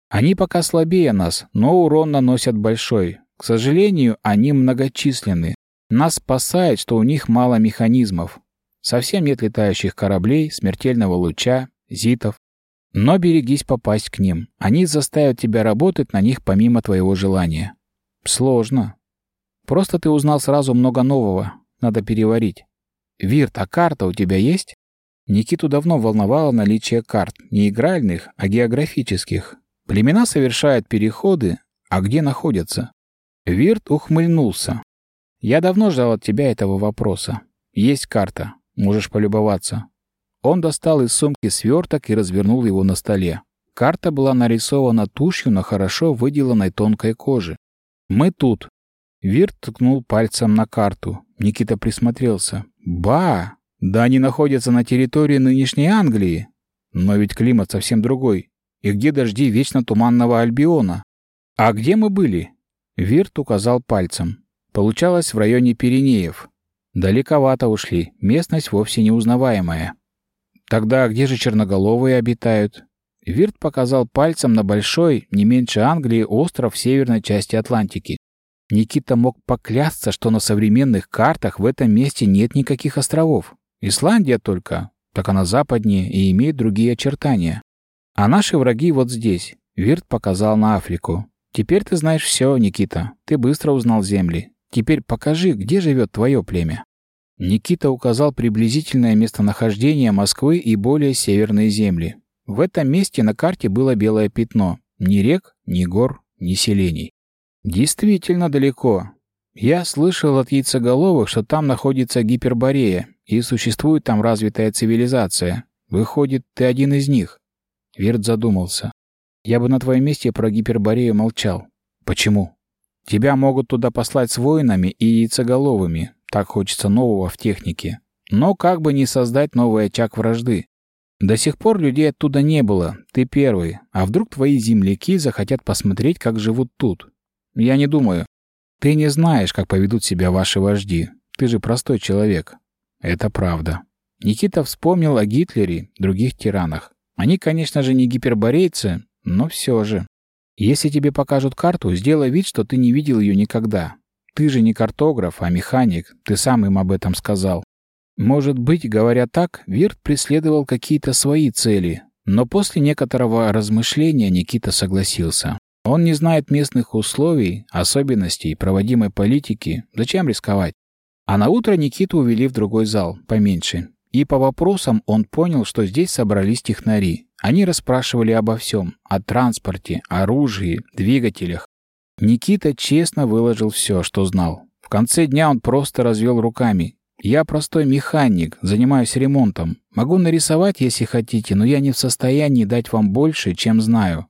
Они пока слабее нас, но урон наносят большой. К сожалению, они многочисленны. Нас спасает, что у них мало механизмов. Совсем нет летающих кораблей, смертельного луча, зитов. Но берегись попасть к ним. Они заставят тебя работать на них помимо твоего желания. Сложно. Просто ты узнал сразу много нового. Надо переварить. Вирт, а карта у тебя есть? Никиту давно волновало наличие карт. Не игральных, а географических. Племена совершают переходы, а где находятся? Вирт ухмыльнулся. «Я давно ждал от тебя этого вопроса. Есть карта. Можешь полюбоваться». Он достал из сумки сверток и развернул его на столе. Карта была нарисована тушью на хорошо выделанной тонкой коже. «Мы тут». Вирт ткнул пальцем на карту. Никита присмотрелся. «Ба! Да они находятся на территории нынешней Англии. Но ведь климат совсем другой. И где дожди вечно туманного Альбиона? А где мы были?» Вирт указал пальцем. Получалось в районе Пиренеев. Далековато ушли, местность вовсе неузнаваемая. Тогда где же черноголовые обитают? Вирт показал пальцем на большой, не меньше Англии, остров в северной части Атлантики. Никита мог поклясться, что на современных картах в этом месте нет никаких островов. Исландия только, так она западнее и имеет другие очертания. А наши враги вот здесь. Вирт показал на Африку. Теперь ты знаешь все, Никита. Ты быстро узнал земли. Теперь покажи, где живет твое племя. Никита указал приблизительное местонахождение Москвы и более северные земли. В этом месте на карте было белое пятно. Ни рек, ни гор, ни селений. Действительно далеко. Я слышал от яйцеголовых, что там находится Гиперборея, и существует там развитая цивилизация. Выходит, ты один из них. Вирт задумался. Я бы на твоем месте про Гиперборею молчал. Почему? Тебя могут туда послать с воинами и яйцеголовыми. Так хочется нового в технике. Но как бы не создать новый очаг вражды. До сих пор людей оттуда не было. Ты первый. А вдруг твои земляки захотят посмотреть, как живут тут? Я не думаю. Ты не знаешь, как поведут себя ваши вожди. Ты же простой человек. Это правда. Никита вспомнил о Гитлере, других тиранах. Они, конечно же, не гиперборейцы, но все же. Если тебе покажут карту, сделай вид, что ты не видел ее никогда. Ты же не картограф, а механик, ты сам им об этом сказал. Может быть, говоря так, Вирт преследовал какие-то свои цели, но после некоторого размышления Никита согласился. Он не знает местных условий, особенностей проводимой политики, зачем рисковать? А на утро Никиту увели в другой зал, поменьше. И по вопросам он понял, что здесь собрались технари. Они расспрашивали обо всем. О транспорте, оружии, двигателях. Никита честно выложил все, что знал. В конце дня он просто развел руками. «Я простой механик, занимаюсь ремонтом. Могу нарисовать, если хотите, но я не в состоянии дать вам больше, чем знаю».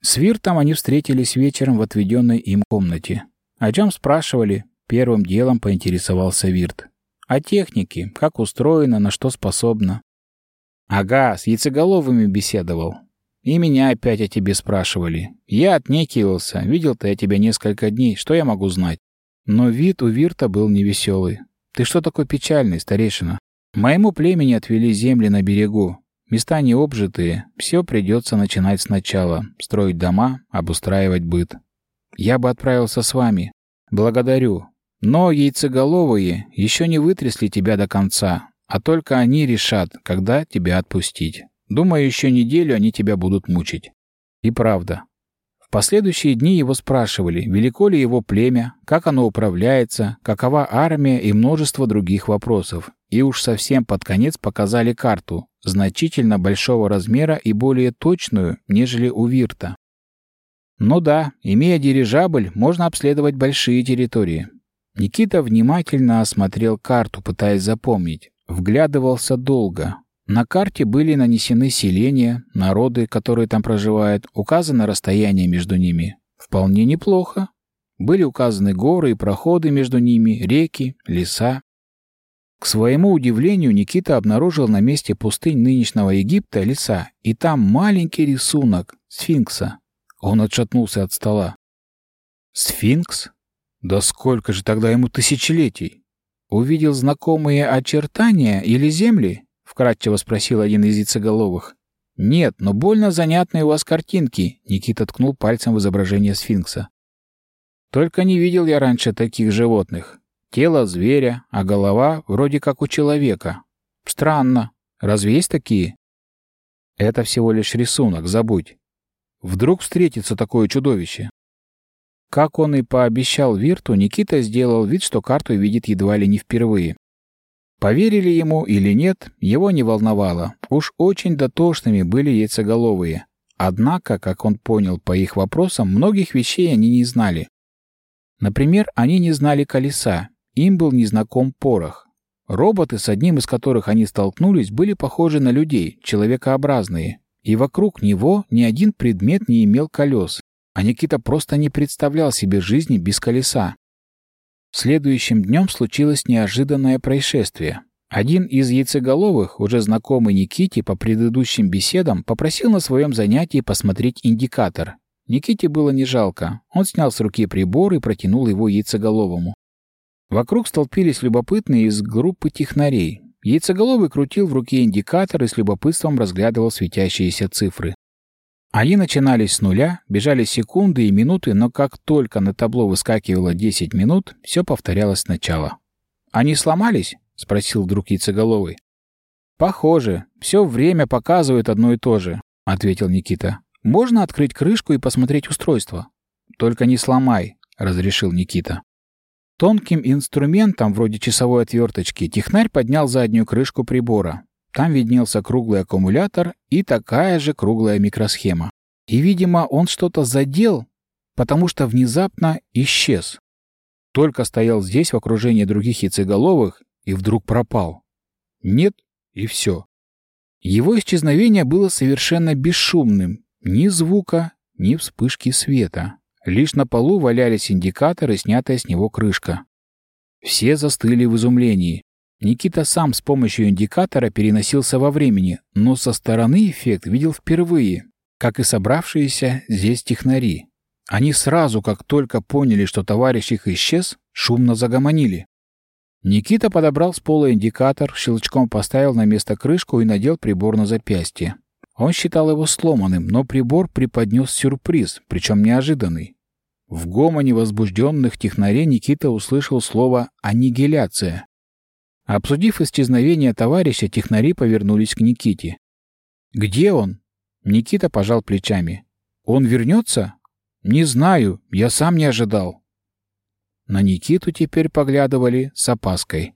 С Виртом они встретились вечером в отведенной им комнате. О чем спрашивали, первым делом поинтересовался Вирт. О технике, как устроено, на что способна. Ага, с яйцеголовыми беседовал. И меня опять о тебе спрашивали. Я отнекивался, видел-то я тебя несколько дней, что я могу знать? Но вид у Вирта был невеселый. Ты что такой печальный, старейшина? Моему племени отвели земли на берегу. Места необжитые, все придется начинать сначала, строить дома, обустраивать быт. Я бы отправился с вами. Благодарю. Но яйцеголовые еще не вытрясли тебя до конца, а только они решат, когда тебя отпустить. Думаю, еще неделю они тебя будут мучить. И правда. В последующие дни его спрашивали, велико ли его племя, как оно управляется, какова армия и множество других вопросов. И уж совсем под конец показали карту, значительно большого размера и более точную, нежели у Вирта. Ну да, имея дирижабль, можно обследовать большие территории. Никита внимательно осмотрел карту, пытаясь запомнить. Вглядывался долго. На карте были нанесены селения, народы, которые там проживают, указано расстояние между ними. Вполне неплохо. Были указаны горы и проходы между ними, реки, леса. К своему удивлению, Никита обнаружил на месте пустынь нынешнего Египта леса, и там маленький рисунок сфинкса. Он отшатнулся от стола. Сфинкс? Да сколько же тогда ему тысячелетий? «Увидел знакомые очертания или земли?» — вкратчиво спросил один из яйцеголовых. «Нет, но больно занятные у вас картинки», — Никита ткнул пальцем в изображение сфинкса. «Только не видел я раньше таких животных. Тело зверя, а голова вроде как у человека. Странно. Разве есть такие?» Это всего лишь рисунок, забудь. Вдруг встретится такое чудовище. Как он и пообещал Вирту, Никита сделал вид, что карту видит едва ли не впервые. Поверили ему или нет, его не волновало. Уж очень дотошными были яйцеголовые. Однако, как он понял по их вопросам, многих вещей они не знали. Например, они не знали колеса, им был незнаком порох. Роботы, с одним из которых они столкнулись, были похожи на людей, человекообразные. И вокруг него ни один предмет не имел колес, а Никита просто не представлял себе жизни без колеса. Следующим днем случилось неожиданное происшествие. Один из яйцеголовых, уже знакомый Никите по предыдущим беседам, попросил на своем занятии посмотреть индикатор. Никите было не жалко. Он снял с руки прибор и протянул его яйцеголовому. Вокруг столпились любопытные из группы технарей. Яйцеголовый крутил в руке индикатор и с любопытством разглядывал светящиеся цифры. Они начинались с нуля, бежали секунды и минуты, но как только на табло выскакивало 10 минут, все повторялось сначала. «Они сломались?» — спросил вдруг яйцеголовый. «Похоже. Все время показывает одно и то же», — ответил Никита. «Можно открыть крышку и посмотреть устройство?» «Только не сломай», — разрешил Никита. Тонким инструментом, вроде часовой отверточки, технарь поднял заднюю крышку прибора. Там виднелся круглый аккумулятор и такая же круглая микросхема. И, видимо, он что-то задел, потому что внезапно исчез. Только стоял здесь в окружении других яйцеголовых и вдруг пропал. Нет, и все. Его исчезновение было совершенно бесшумным. Ни звука, ни вспышки света. Лишь на полу валялись индикаторы, снятая с него крышка. Все застыли в изумлении. Никита сам с помощью индикатора переносился во времени, но со стороны эффект видел впервые, как и собравшиеся здесь технари. Они сразу, как только поняли, что товарищ их исчез, шумно загомонили. Никита подобрал с пола индикатор, щелчком поставил на место крышку и надел прибор на запястье. Он считал его сломанным, но прибор преподнес сюрприз, причем неожиданный. В гомоне возбужденных технарей Никита услышал слово «аннигиляция». Обсудив исчезновение товарища, технари повернулись к Никите. «Где он?» Никита пожал плечами. «Он вернется?» «Не знаю, я сам не ожидал». На Никиту теперь поглядывали с опаской.